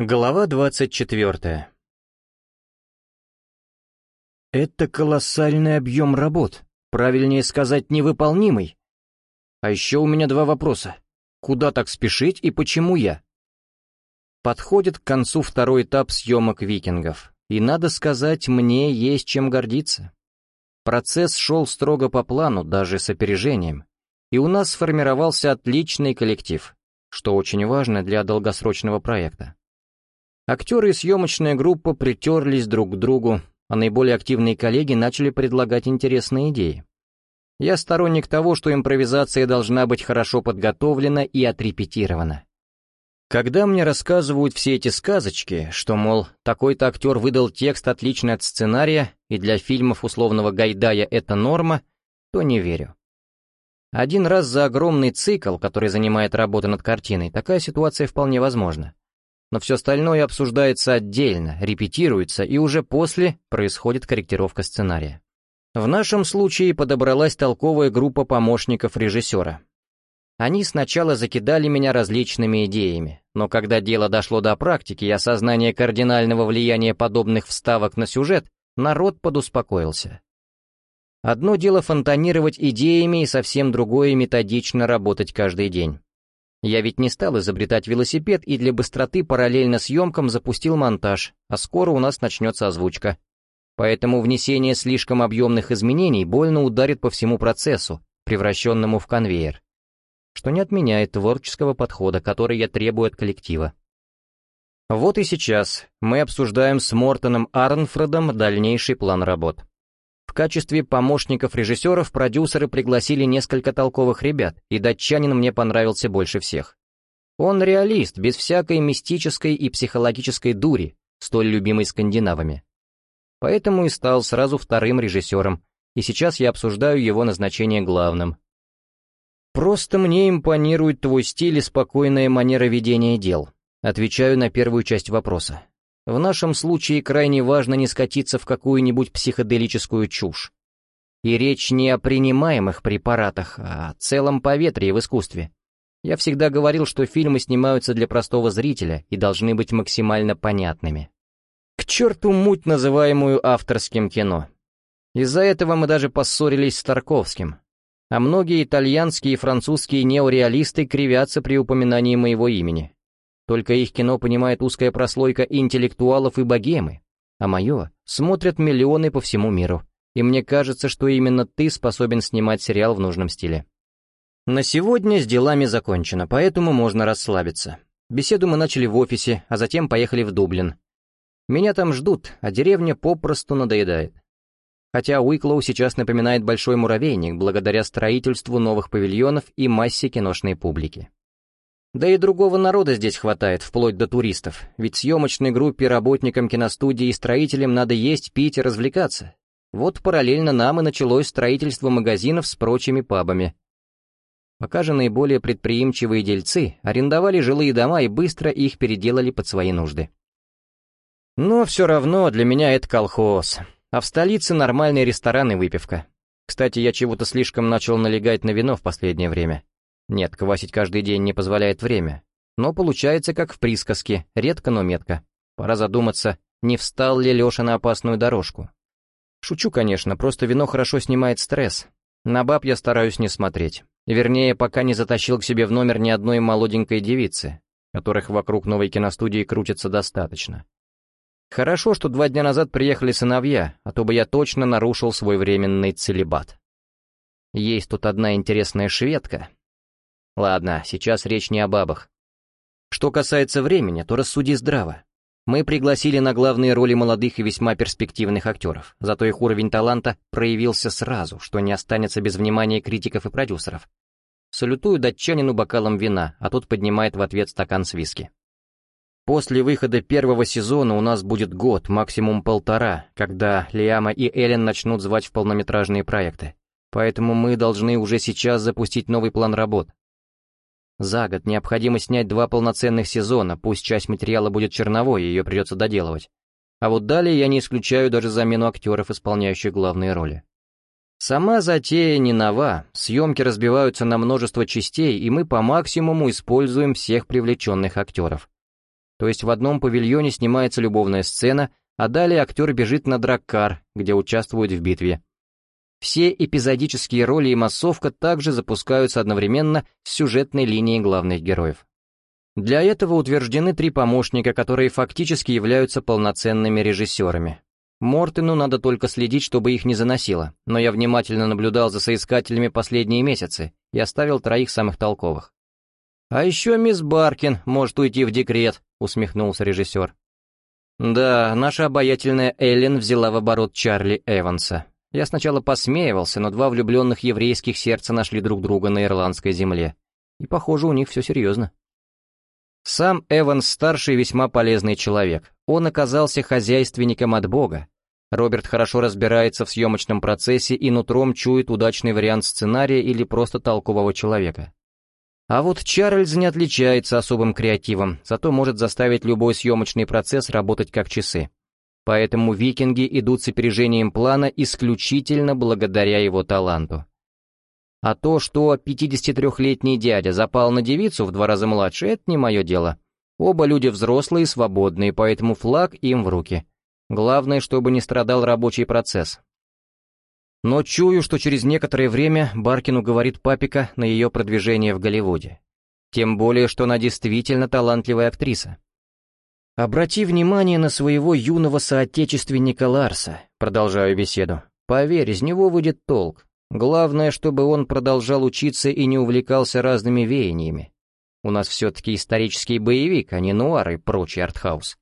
Глава двадцать четвертая. Это колоссальный объем работ, правильнее сказать, невыполнимый. А еще у меня два вопроса. Куда так спешить и почему я? Подходит к концу второй этап съемок «Викингов», и, надо сказать, мне есть чем гордиться. Процесс шел строго по плану, даже с опережением, и у нас сформировался отличный коллектив, что очень важно для долгосрочного проекта. Актеры и съемочная группа притерлись друг к другу, а наиболее активные коллеги начали предлагать интересные идеи. Я сторонник того, что импровизация должна быть хорошо подготовлена и отрепетирована. Когда мне рассказывают все эти сказочки, что, мол, такой-то актер выдал текст отличный от сценария, и для фильмов условного Гайдая это норма, то не верю. Один раз за огромный цикл, который занимает работа над картиной, такая ситуация вполне возможна но все остальное обсуждается отдельно, репетируется, и уже после происходит корректировка сценария. В нашем случае подобралась толковая группа помощников режиссера. Они сначала закидали меня различными идеями, но когда дело дошло до практики и осознания кардинального влияния подобных вставок на сюжет, народ подуспокоился. Одно дело фонтанировать идеями и совсем другое методично работать каждый день. Я ведь не стал изобретать велосипед и для быстроты параллельно съемкам запустил монтаж, а скоро у нас начнется озвучка. Поэтому внесение слишком объемных изменений больно ударит по всему процессу, превращенному в конвейер, что не отменяет творческого подхода, который я требую от коллектива. Вот и сейчас мы обсуждаем с Мортоном Арнфредом дальнейший план работ. Качестве помощников режиссеров продюсеры пригласили несколько толковых ребят, и датчанин мне понравился больше всех. Он реалист, без всякой мистической и психологической дури, столь любимой скандинавами. Поэтому и стал сразу вторым режиссером, и сейчас я обсуждаю его назначение главным. «Просто мне импонирует твой стиль и спокойная манера ведения дел», отвечаю на первую часть вопроса. В нашем случае крайне важно не скатиться в какую-нибудь психоделическую чушь. И речь не о принимаемых препаратах, а о целом поветрии в искусстве. Я всегда говорил, что фильмы снимаются для простого зрителя и должны быть максимально понятными. К черту муть, называемую авторским кино. Из-за этого мы даже поссорились с Тарковским. А многие итальянские и французские неореалисты кривятся при упоминании моего имени. Только их кино понимает узкая прослойка интеллектуалов и богемы, а мое смотрят миллионы по всему миру, и мне кажется, что именно ты способен снимать сериал в нужном стиле. На сегодня с делами закончено, поэтому можно расслабиться. Беседу мы начали в офисе, а затем поехали в Дублин. Меня там ждут, а деревня попросту надоедает. Хотя Уиклоу сейчас напоминает большой муравейник благодаря строительству новых павильонов и массе киношной публики. Да и другого народа здесь хватает, вплоть до туристов, ведь съемочной группе, работникам киностудии и строителям надо есть, пить и развлекаться. Вот параллельно нам и началось строительство магазинов с прочими пабами. Пока же наиболее предприимчивые дельцы арендовали жилые дома и быстро их переделали под свои нужды. Но все равно для меня это колхоз, а в столице нормальные рестораны и выпивка. Кстати, я чего-то слишком начал налегать на вино в последнее время. Нет, квасить каждый день не позволяет время. Но получается, как в присказке, редко, но метко. Пора задуматься, не встал ли Леша на опасную дорожку. Шучу, конечно, просто вино хорошо снимает стресс. На баб я стараюсь не смотреть. Вернее, пока не затащил к себе в номер ни одной молоденькой девицы, которых вокруг новой киностудии крутится достаточно. Хорошо, что два дня назад приехали сыновья, а то бы я точно нарушил свой временный целебат. Есть тут одна интересная шведка, Ладно, сейчас речь не о бабах. Что касается времени, то рассуди здраво. Мы пригласили на главные роли молодых и весьма перспективных актеров, зато их уровень таланта проявился сразу, что не останется без внимания критиков и продюсеров. Салютую датчанину бокалом вина, а тот поднимает в ответ стакан с виски. После выхода первого сезона у нас будет год, максимум полтора, когда Лиама и Эллен начнут звать в полнометражные проекты. Поэтому мы должны уже сейчас запустить новый план работ, за год необходимо снять два полноценных сезона, пусть часть материала будет черновой, ее придется доделывать. А вот далее я не исключаю даже замену актеров, исполняющих главные роли. Сама затея не нова, съемки разбиваются на множество частей, и мы по максимуму используем всех привлеченных актеров. То есть в одном павильоне снимается любовная сцена, а далее актер бежит на драккар, где участвует в битве. Все эпизодические роли и массовка также запускаются одновременно с сюжетной линией главных героев. Для этого утверждены три помощника, которые фактически являются полноценными режиссерами. Мортену надо только следить, чтобы их не заносило, но я внимательно наблюдал за соискателями последние месяцы и оставил троих самых толковых. «А еще мисс Баркин может уйти в декрет», — усмехнулся режиссер. Да, наша обаятельная Эллен взяла в оборот Чарли Эванса. Я сначала посмеивался, но два влюбленных еврейских сердца нашли друг друга на ирландской земле. И, похоже, у них все серьезно. Сам Эванс-старший весьма полезный человек. Он оказался хозяйственником от Бога. Роберт хорошо разбирается в съемочном процессе и нутром чует удачный вариант сценария или просто толкового человека. А вот Чарльз не отличается особым креативом, зато может заставить любой съемочный процесс работать как часы. Поэтому викинги идут с опережением плана исключительно благодаря его таланту. А то, что 53-летний дядя запал на девицу в два раза младше, это не мое дело. Оба люди взрослые и свободные, поэтому флаг им в руки. Главное, чтобы не страдал рабочий процесс. Но чую, что через некоторое время Баркин уговорит папика на ее продвижение в Голливуде. Тем более, что она действительно талантливая актриса. «Обрати внимание на своего юного соотечественника Ларса», продолжаю беседу. «Поверь, из него выйдет толк. Главное, чтобы он продолжал учиться и не увлекался разными веяниями. У нас все-таки исторический боевик, а не нуар и прочий артхаус».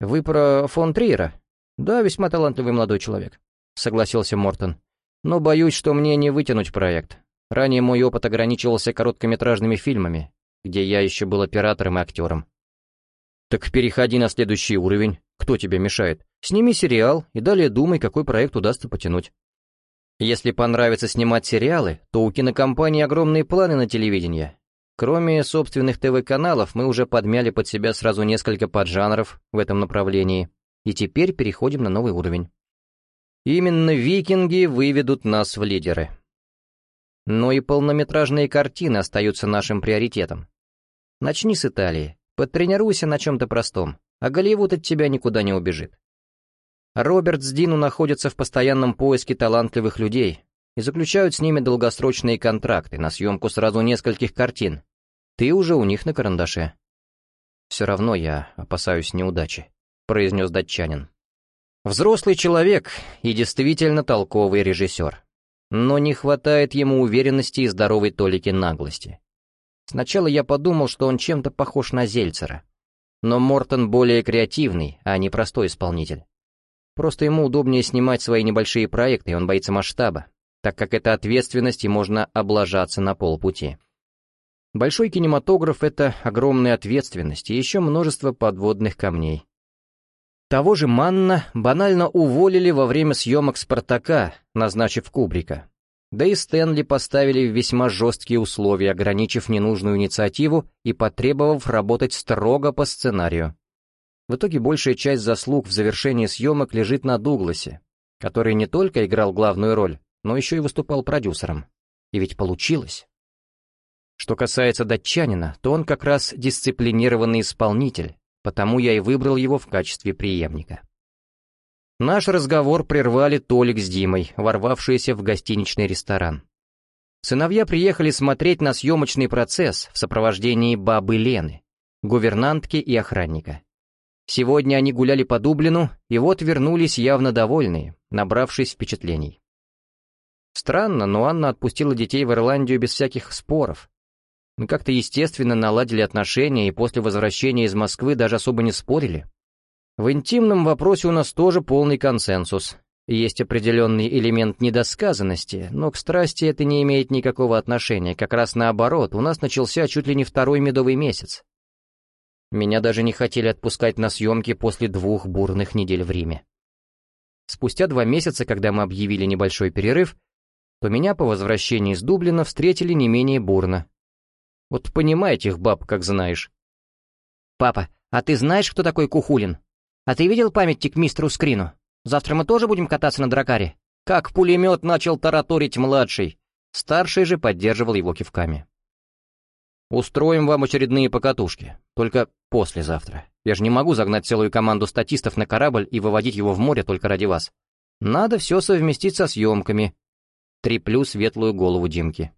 «Вы про фон Триера?» «Да, весьма талантливый молодой человек» согласился Мортон. «Но боюсь, что мне не вытянуть проект. Ранее мой опыт ограничивался короткометражными фильмами, где я еще был оператором и актером». «Так переходи на следующий уровень. Кто тебе мешает? Сними сериал и далее думай, какой проект удастся потянуть». Если понравится снимать сериалы, то у кинокомпании огромные планы на телевидение. Кроме собственных ТВ-каналов, мы уже подмяли под себя сразу несколько поджанров в этом направлении, и теперь переходим на новый уровень. Именно викинги выведут нас в лидеры. Но и полнометражные картины остаются нашим приоритетом. Начни с Италии, потренируйся на чем-то простом, а Голливуд от тебя никуда не убежит. Роберт с Дину находятся в постоянном поиске талантливых людей и заключают с ними долгосрочные контракты на съемку сразу нескольких картин. Ты уже у них на карандаше. «Все равно я опасаюсь неудачи», — произнес датчанин. Взрослый человек и действительно толковый режиссер. Но не хватает ему уверенности и здоровой толики наглости. Сначала я подумал, что он чем-то похож на Зельцера. Но Мортон более креативный, а не простой исполнитель. Просто ему удобнее снимать свои небольшие проекты, и он боится масштаба, так как это ответственность и можно облажаться на полпути. Большой кинематограф — это огромная ответственность и еще множество подводных камней. Того же Манна банально уволили во время съемок «Спартака», назначив Кубрика. Да и Стэнли поставили весьма жесткие условия, ограничив ненужную инициативу и потребовав работать строго по сценарию. В итоге большая часть заслуг в завершении съемок лежит на Дугласе, который не только играл главную роль, но еще и выступал продюсером. И ведь получилось. Что касается датчанина, то он как раз дисциплинированный исполнитель, потому я и выбрал его в качестве преемника. Наш разговор прервали Толик с Димой, ворвавшиеся в гостиничный ресторан. Сыновья приехали смотреть на съемочный процесс в сопровождении бабы Лены, гувернантки и охранника. Сегодня они гуляли по Дублину, и вот вернулись явно довольные, набравшись впечатлений. Странно, но Анна отпустила детей в Ирландию без всяких споров, мы как-то естественно наладили отношения и после возвращения из Москвы даже особо не спорили. В интимном вопросе у нас тоже полный консенсус. Есть определенный элемент недосказанности, но к страсти это не имеет никакого отношения, как раз наоборот, у нас начался чуть ли не второй медовый месяц. Меня даже не хотели отпускать на съемки после двух бурных недель в Риме. Спустя два месяца, когда мы объявили небольшой перерыв, то меня по возвращении из Дублина встретили не менее бурно, вот понимай этих баб, как знаешь. Папа, а ты знаешь, кто такой Кухулин? А ты видел памятник мистеру Скрину? Завтра мы тоже будем кататься на дракаре? Как пулемет начал тараторить младший. Старший же поддерживал его кивками. Устроим вам очередные покатушки. Только послезавтра. Я же не могу загнать целую команду статистов на корабль и выводить его в море только ради вас. Надо все совместить со съемками. Треплю светлую голову Димки.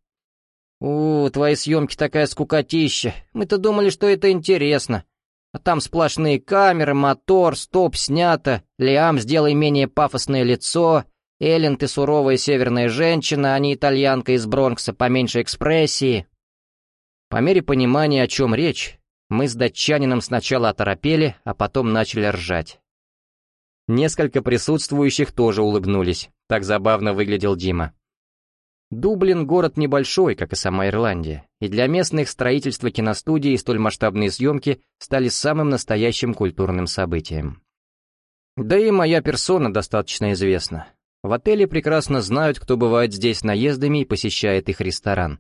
«У, твои съемки такая скукотища. Мы-то думали, что это интересно. А там сплошные камеры, мотор, стоп, снято. Лиам, сделай менее пафосное лицо. Эллен, ты суровая северная женщина, а не итальянка из Бронкса, поменьше экспрессии». По мере понимания, о чем речь, мы с датчанином сначала оторопели, а потом начали ржать. Несколько присутствующих тоже улыбнулись. Так забавно выглядел Дима. Дублин — город небольшой, как и сама Ирландия, и для местных строительство киностудии и столь масштабные съемки стали самым настоящим культурным событием. Да и моя персона достаточно известна. В отеле прекрасно знают, кто бывает здесь наездами и посещает их ресторан.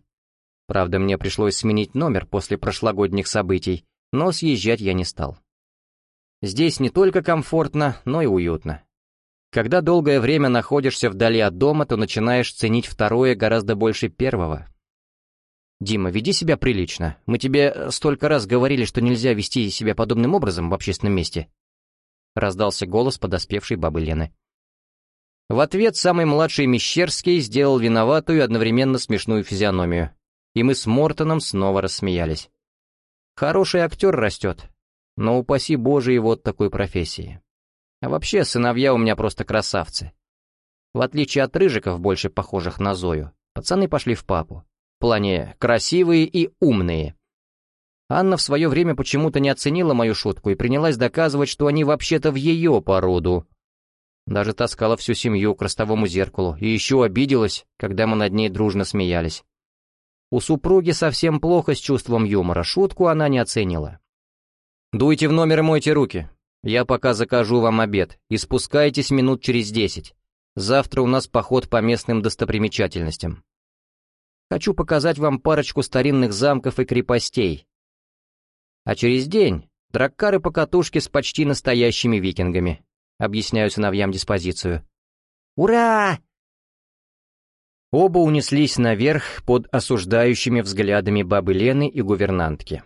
Правда, мне пришлось сменить номер после прошлогодних событий, но съезжать я не стал. Здесь не только комфортно, но и уютно. Когда долгое время находишься вдали от дома, то начинаешь ценить второе гораздо больше первого. «Дима, веди себя прилично. Мы тебе столько раз говорили, что нельзя вести себя подобным образом в общественном месте», — раздался голос подоспевшей бабы Лены. В ответ самый младший Мещерский сделал виноватую одновременно смешную физиономию, и мы с Мортоном снова рассмеялись. Хороший актер растет, но упаси Боже его от такой профессии. А вообще, сыновья у меня просто красавцы. В отличие от рыжиков, больше похожих на Зою, пацаны пошли в папу. В плане красивые и умные. Анна в свое время почему-то не оценила мою шутку и принялась доказывать, что они вообще-то в ее породу. Даже таскала всю семью к ростовому зеркалу и еще обиделась, когда мы над ней дружно смеялись. У супруги совсем плохо с чувством юмора, шутку она не оценила. «Дуйте в номер и мойте руки», я пока закажу вам обед, и спускайтесь минут через десять. Завтра у нас поход по местным достопримечательностям. Хочу показать вам парочку старинных замков и крепостей. А через день драккары по катушке с почти настоящими викингами. Объясняю сыновьям диспозицию. «Ура!» Оба унеслись наверх под осуждающими взглядами бабы Лены и гувернантки.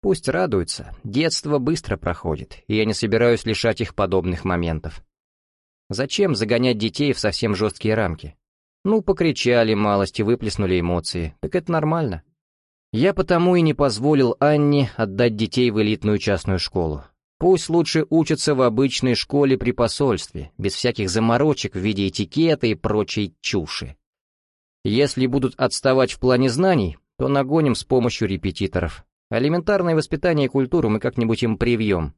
Пусть радуются, детство быстро проходит, и я не собираюсь лишать их подобных моментов. Зачем загонять детей в совсем жесткие рамки? Ну, покричали малость и выплеснули эмоции, так это нормально. Я потому и не позволил Анне отдать детей в элитную частную школу. Пусть лучше учатся в обычной школе при посольстве, без всяких заморочек в виде этикета и прочей чуши. Если будут отставать в плане знаний, то нагоним с помощью репетиторов. Элементарное воспитание и культуру мы как-нибудь им привьем.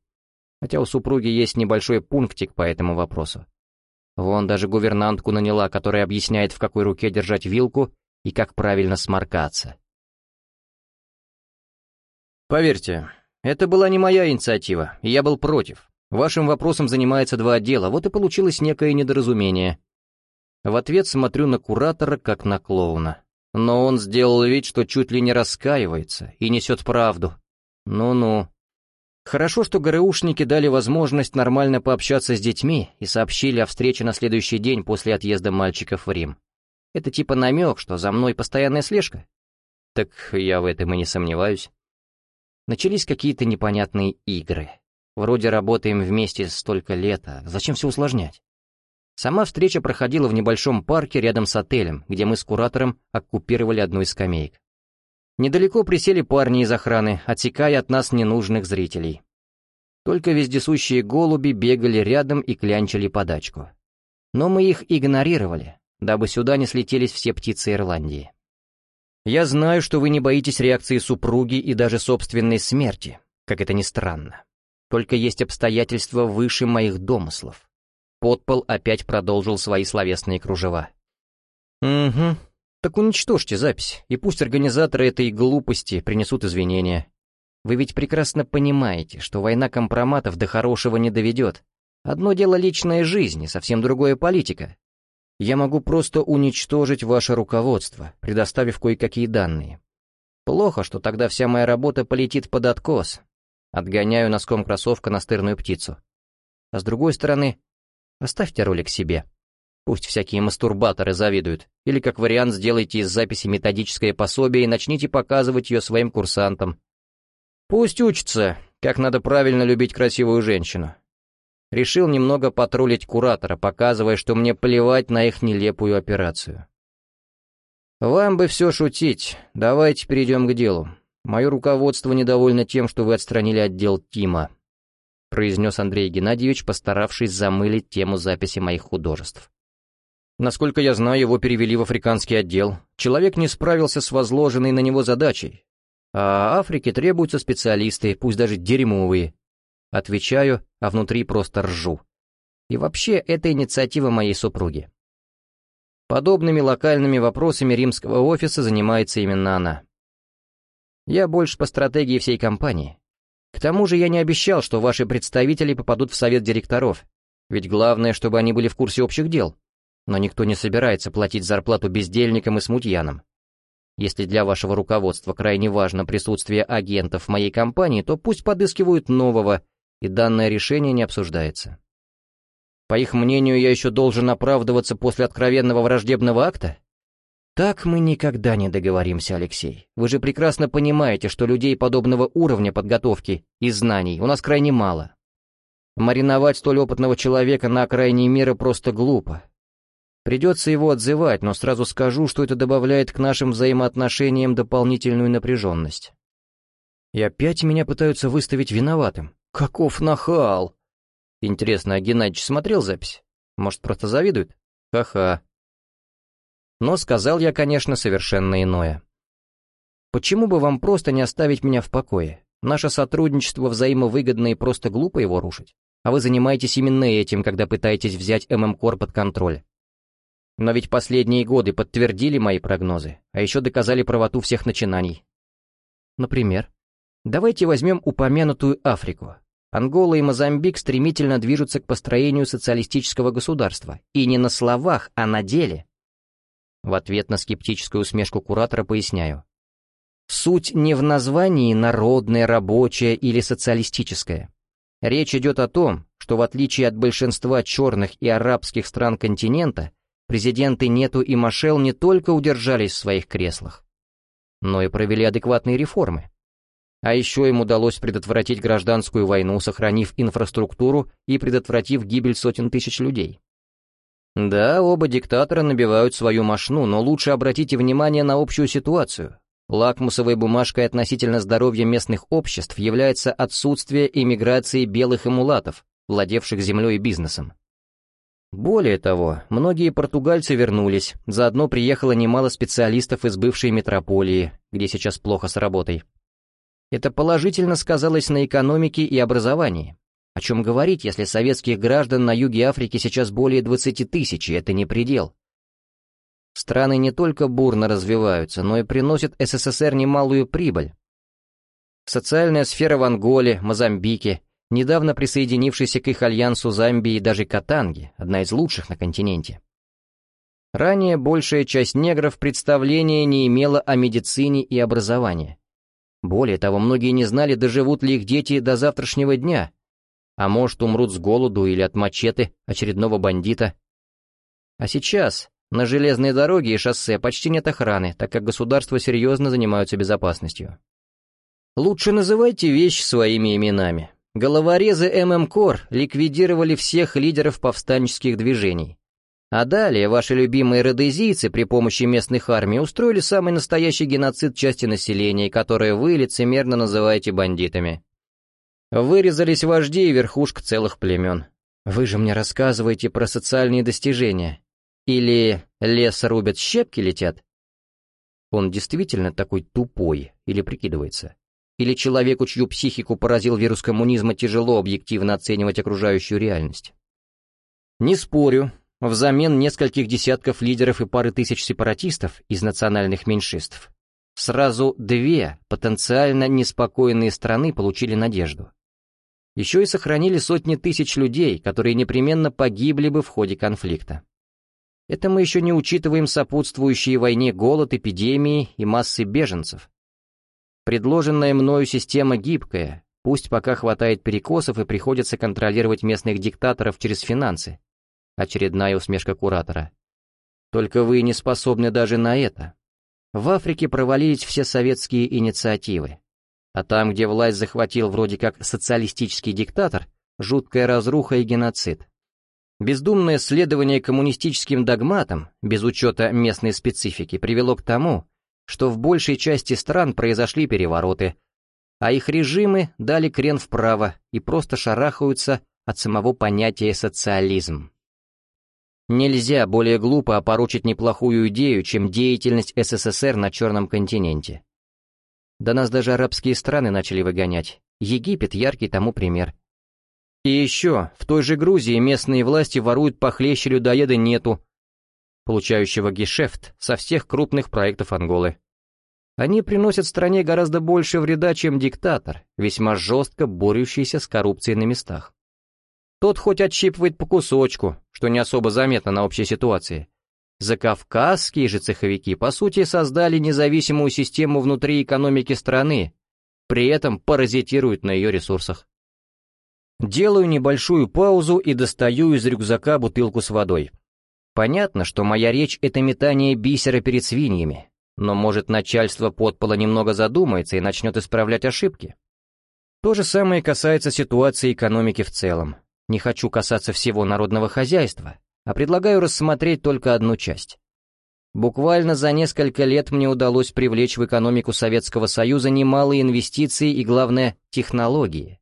Хотя у супруги есть небольшой пунктик по этому вопросу. Вон даже гувернантку наняла, которая объясняет, в какой руке держать вилку и как правильно сморкаться. Поверьте, это была не моя инициатива, и я был против. Вашим вопросом занимается два отдела, вот и получилось некое недоразумение. В ответ смотрю на куратора, как на клоуна. Но он сделал вид, что чуть ли не раскаивается и несет правду. Ну-ну. Хорошо, что ГРУшники дали возможность нормально пообщаться с детьми и сообщили о встрече на следующий день после отъезда мальчиков в Рим. Это типа намек, что за мной постоянная слежка? Так я в этом и не сомневаюсь. Начались какие-то непонятные игры. Вроде работаем вместе столько лет, а зачем все усложнять? Сама встреча проходила в небольшом парке рядом с отелем, где мы с куратором оккупировали одну из скамеек. Недалеко присели парни из охраны, отсекая от нас ненужных зрителей. Только вездесущие голуби бегали рядом и клянчили подачку. Но мы их игнорировали, дабы сюда не слетелись все птицы Ирландии. Я знаю, что вы не боитесь реакции супруги и даже собственной смерти, как это ни странно. Только есть обстоятельства выше моих домыслов. Подпол опять продолжил свои словесные кружева. «Угу. Так уничтожьте запись, и пусть организаторы этой глупости принесут извинения. Вы ведь прекрасно понимаете, что война компроматов до хорошего не доведет. Одно дело личная жизнь, и совсем другое политика. Я могу просто уничтожить ваше руководство, предоставив кое-какие данные. Плохо, что тогда вся моя работа полетит под откос. Отгоняю носком кроссовка настырную птицу. А с другой стороны, Оставьте ролик себе. Пусть всякие мастурбаторы завидуют. Или, как вариант, сделайте из записи методическое пособие и начните показывать ее своим курсантам. Пусть учатся, как надо правильно любить красивую женщину. Решил немного потроллить куратора, показывая, что мне плевать на их нелепую операцию. «Вам бы все шутить. Давайте перейдем к делу. Мое руководство недовольно тем, что вы отстранили отдел Тима», произнес Андрей Геннадьевич, постаравшись замылить тему записи моих художеств. Насколько я знаю, его перевели в африканский отдел. Человек не справился с возложенной на него задачей. А Африке требуются специалисты, пусть даже дерьмовые. Отвечаю, а внутри просто ржу. И вообще, это инициатива моей супруги. Подобными локальными вопросами римского офиса занимается именно она. Я больше по стратегии всей компании. К тому же я не обещал, что ваши представители попадут в совет директоров, ведь главное, чтобы они были в курсе общих дел. Но никто не собирается платить зарплату бездельникам и смутьянам. Если для вашего руководства крайне важно присутствие агентов в моей компании, то пусть подыскивают нового, и данное решение не обсуждается. По их мнению, я еще должен оправдываться после откровенного враждебного акта? «Так мы никогда не договоримся, Алексей. Вы же прекрасно понимаете, что людей подобного уровня подготовки и знаний у нас крайне мало. Мариновать столь опытного человека на окраине мира просто глупо. Придется его отзывать, но сразу скажу, что это добавляет к нашим взаимоотношениям дополнительную напряженность. И опять меня пытаются выставить виноватым. Каков нахал! Интересно, а Геннадьевич смотрел запись? Может, просто завидует? Ха-ха. Но сказал я, конечно, совершенно иное. Почему бы вам просто не оставить меня в покое? Наше сотрудничество взаимовыгодно и просто глупо его рушить. А вы занимаетесь именно этим, когда пытаетесь взять ММКОР под контроль. Но ведь последние годы подтвердили мои прогнозы, а еще доказали правоту всех начинаний. Например, давайте возьмем упомянутую Африку. Ангола и Мозамбик стремительно движутся к построению социалистического государства. И не на словах, а на деле. В ответ на скептическую усмешку куратора поясняю. Суть не в названии «народное», «рабочее» или «социалистическое». Речь идет о том, что в отличие от большинства черных и арабских стран континента, президенты Нету и Машел не только удержались в своих креслах, но и провели адекватные реформы. А еще им удалось предотвратить гражданскую войну, сохранив инфраструктуру и предотвратив гибель сотен тысяч людей. Да, оба диктатора набивают свою мошну, но лучше обратите внимание на общую ситуацию. Лакмусовой бумажкой относительно здоровья местных обществ является отсутствие иммиграции белых и мулатов, владевших землей и бизнесом. Более того, многие португальцы вернулись, заодно приехало немало специалистов из бывшей метрополии, где сейчас плохо с работой. Это положительно сказалось на экономике и образовании. О чем говорить, если советских граждан на юге Африки сейчас более 20 тысяч, и это не предел. Страны не только бурно развиваются, но и приносят СССР немалую прибыль. Социальная сфера в Анголе, Мозамбике, недавно присоединившейся к их альянсу Замбии и даже Катанги, одна из лучших на континенте. Ранее большая часть негров представления не имела о медицине и образовании. Более того, многие не знали, доживут ли их дети до завтрашнего дня, а может, умрут с голоду или от мачете очередного бандита. А сейчас на железной дороге и шоссе почти нет охраны, так как государства серьезно занимаются безопасностью. Лучше называйте вещи своими именами. Головорезы ММКОР ликвидировали всех лидеров повстанческих движений. А далее ваши любимые родезийцы при помощи местных армий устроили самый настоящий геноцид части населения, которое вы лицемерно называете бандитами. Вырезались вожди и верхушка целых племен. Вы же мне рассказываете про социальные достижения. Или лес рубят, щепки летят? Он действительно такой тупой или прикидывается? Или человеку, чью психику поразил вирус коммунизма, тяжело объективно оценивать окружающую реальность? Не спорю, взамен нескольких десятков лидеров и пары тысяч сепаратистов из национальных меньшинств, сразу две потенциально неспокойные страны получили надежду. Еще и сохранили сотни тысяч людей, которые непременно погибли бы в ходе конфликта. Это мы еще не учитываем сопутствующие войне голод, эпидемии и массы беженцев. Предложенная мною система гибкая, пусть пока хватает перекосов и приходится контролировать местных диктаторов через финансы. Очередная усмешка куратора. Только вы не способны даже на это. В Африке провалились все советские инициативы. А там, где власть захватил вроде как социалистический диктатор, жуткая разруха и геноцид. Бездумное следование коммунистическим догматам, без учета местной специфики, привело к тому, что в большей части стран произошли перевороты, а их режимы дали крен вправо и просто шарахаются от самого понятия социализм. Нельзя более глупо опорочить неплохую идею, чем деятельность СССР на Черном континенте. Да нас даже арабские страны начали выгонять. Египет — яркий тому пример. И еще, в той же Грузии местные власти воруют похлеще людоеда нету, получающего гешефт со всех крупных проектов Анголы. Они приносят стране гораздо больше вреда, чем диктатор, весьма жестко борющийся с коррупцией на местах. Тот хоть отщипывает по кусочку, что не особо заметно на общей ситуации. Закавказские же цеховики, по сути, создали независимую систему внутри экономики страны, при этом паразитируют на ее ресурсах. Делаю небольшую паузу и достаю из рюкзака бутылку с водой. Понятно, что моя речь — это метание бисера перед свиньями, но может начальство подпола немного задумается и начнет исправлять ошибки. То же самое касается ситуации экономики в целом. Не хочу касаться всего народного хозяйства, а предлагаю рассмотреть только одну часть. Буквально за несколько лет мне удалось привлечь в экономику Советского Союза немалые инвестиции и, главное, технологии.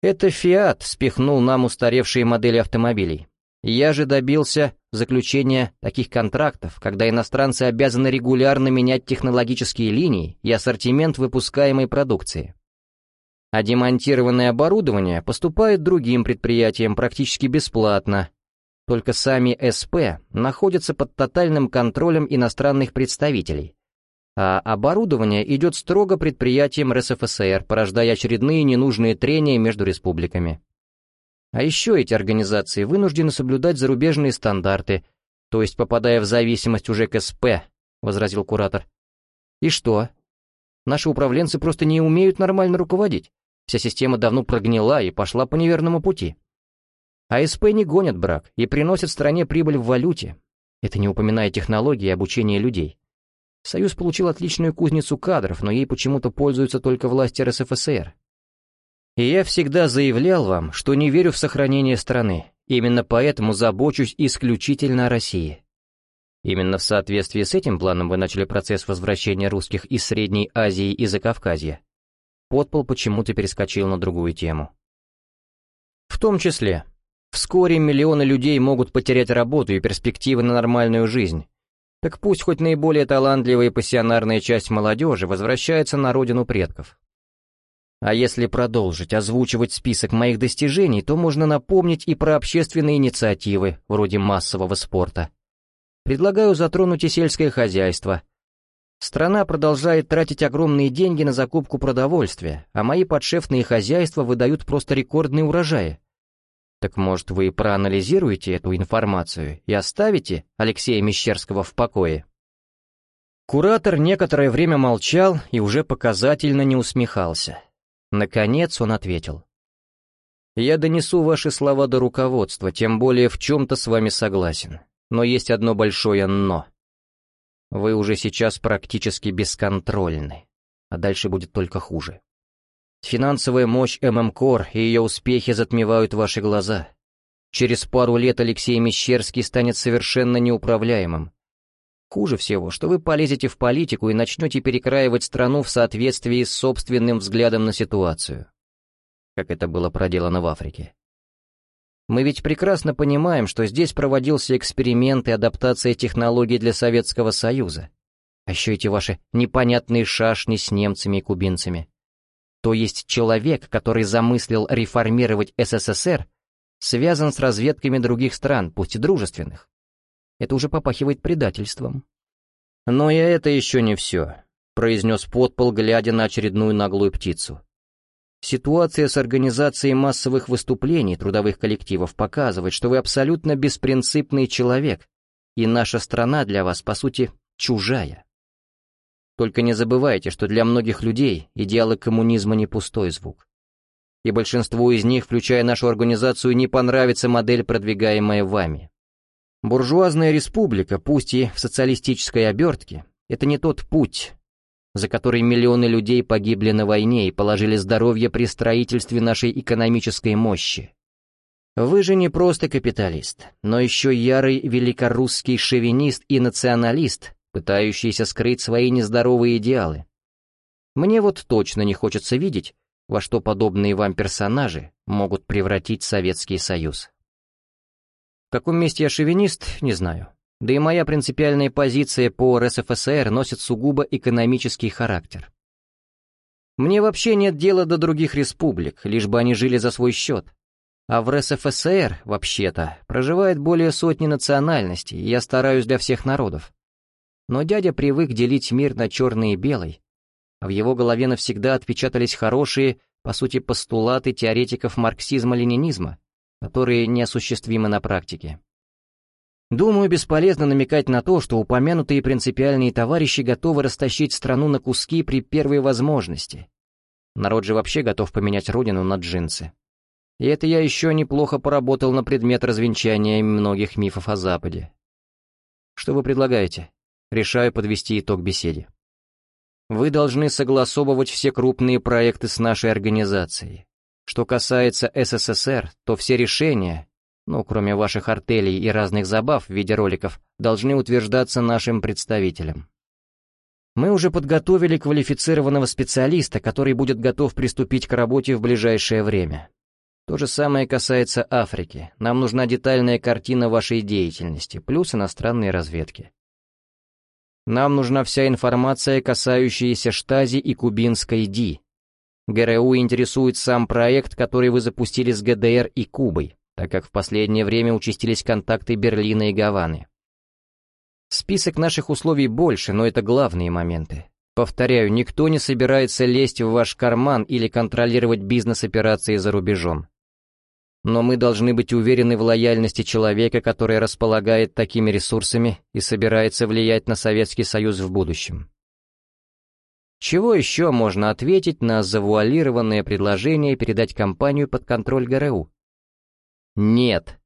Это «Фиат» спихнул нам устаревшие модели автомобилей. Я же добился заключения таких контрактов, когда иностранцы обязаны регулярно менять технологические линии и ассортимент выпускаемой продукции а демонтированное оборудование поступает другим предприятиям практически бесплатно. Только сами СП находятся под тотальным контролем иностранных представителей, а оборудование идет строго предприятиям РСФСР, порождая очередные ненужные трения между республиками. А еще эти организации вынуждены соблюдать зарубежные стандарты, то есть попадая в зависимость уже к СП, возразил куратор. И что? Наши управленцы просто не умеют нормально руководить. Вся система давно прогнила и пошла по неверному пути. АСП не гонят брак и приносят стране прибыль в валюте. Это не упоминая технологии и обучения людей. Союз получил отличную кузницу кадров, но ей почему-то пользуются только власти РСФСР. И я всегда заявлял вам, что не верю в сохранение страны. Именно поэтому забочусь исключительно о России. Именно в соответствии с этим планом вы начали процесс возвращения русских из Средней Азии и Закавказья. Подпол почему-то перескочил на другую тему. В том числе, вскоре миллионы людей могут потерять работу и перспективы на нормальную жизнь. Так пусть хоть наиболее талантливая и пассионарная часть молодежи возвращается на родину предков. А если продолжить озвучивать список моих достижений, то можно напомнить и про общественные инициативы, вроде массового спорта. Предлагаю затронуть и сельское хозяйство, Страна продолжает тратить огромные деньги на закупку продовольствия, а мои подшефные хозяйства выдают просто рекордные урожаи. Так может вы проанализируете эту информацию и оставите Алексея Мещерского в покое? Куратор некоторое время молчал и уже показательно не усмехался. Наконец он ответил. «Я донесу ваши слова до руководства, тем более в чем-то с вами согласен. Но есть одно большое «но». Вы уже сейчас практически бесконтрольны, а дальше будет только хуже. Финансовая мощь ММКОР и ее успехи затмевают ваши глаза. Через пару лет Алексей Мещерский станет совершенно неуправляемым. Хуже всего, что вы полезете в политику и начнете перекраивать страну в соответствии с собственным взглядом на ситуацию. Как это было проделано в Африке. Мы ведь прекрасно понимаем, что здесь проводился эксперимент и адаптация технологий для Советского Союза. А еще эти ваши непонятные шашни с немцами и кубинцами. То есть человек, который замыслил реформировать СССР, связан с разведками других стран, пусть и дружественных. Это уже попахивает предательством. Но и это еще не все, произнес подпол, глядя на очередную наглую птицу. Ситуация с организацией массовых выступлений трудовых коллективов показывает, что вы абсолютно беспринципный человек, и наша страна для вас, по сути, чужая. Только не забывайте, что для многих людей идеалы коммунизма не пустой звук. и большинству из них, включая нашу организацию, не понравится модель, продвигаемая вами. Буржуазная республика, пусть и в социалистической обертке, это не тот путь, за который миллионы людей погибли на войне и положили здоровье при строительстве нашей экономической мощи. Вы же не просто капиталист, но еще ярый великорусский шовинист и националист, пытающийся скрыть свои нездоровые идеалы. Мне вот точно не хочется видеть, во что подобные вам персонажи могут превратить Советский Союз. В каком месте я шовинист, не знаю. Да и моя принципиальная позиция по РСФСР носит сугубо экономический характер. Мне вообще нет дела до других республик, лишь бы они жили за свой счет. А в РСФСР, вообще-то, проживает более сотни национальностей, и я стараюсь для всех народов. Но дядя привык делить мир на черный и белый, а в его голове навсегда отпечатались хорошие, по сути, постулаты теоретиков марксизма-ленинизма, которые неосуществимы на практике. Думаю, бесполезно намекать на то, что упомянутые принципиальные товарищи готовы растащить страну на куски при первой возможности. Народ же вообще готов поменять родину на джинсы. И это я еще неплохо поработал на предмет развенчания многих мифов о Западе. Что вы предлагаете? Решаю подвести итог беседе. Вы должны согласовывать все крупные проекты с нашей организацией. Что касается СССР, то все решения, ну, кроме ваших артелей и разных забав в виде роликов, должны утверждаться нашим представителем. Мы уже подготовили квалифицированного специалиста, который будет готов приступить к работе в ближайшее время. То же самое касается Африки. Нам нужна детальная картина вашей деятельности, плюс иностранные разведки. Нам нужна вся информация, касающаяся Штази и Кубинской Ди. ГРУ интересует сам проект, который вы запустили с ГДР и Кубой, так как в последнее время участились контакты Берлина и Гаваны. Список наших условий больше, но это главные моменты. Повторяю, никто не собирается лезть в ваш карман или контролировать бизнес-операции за рубежом но мы должны быть уверены в лояльности человека, который располагает такими ресурсами и собирается влиять на Советский Союз в будущем. Чего еще можно ответить на завуалированное предложение передать компанию под контроль ГРУ? Нет.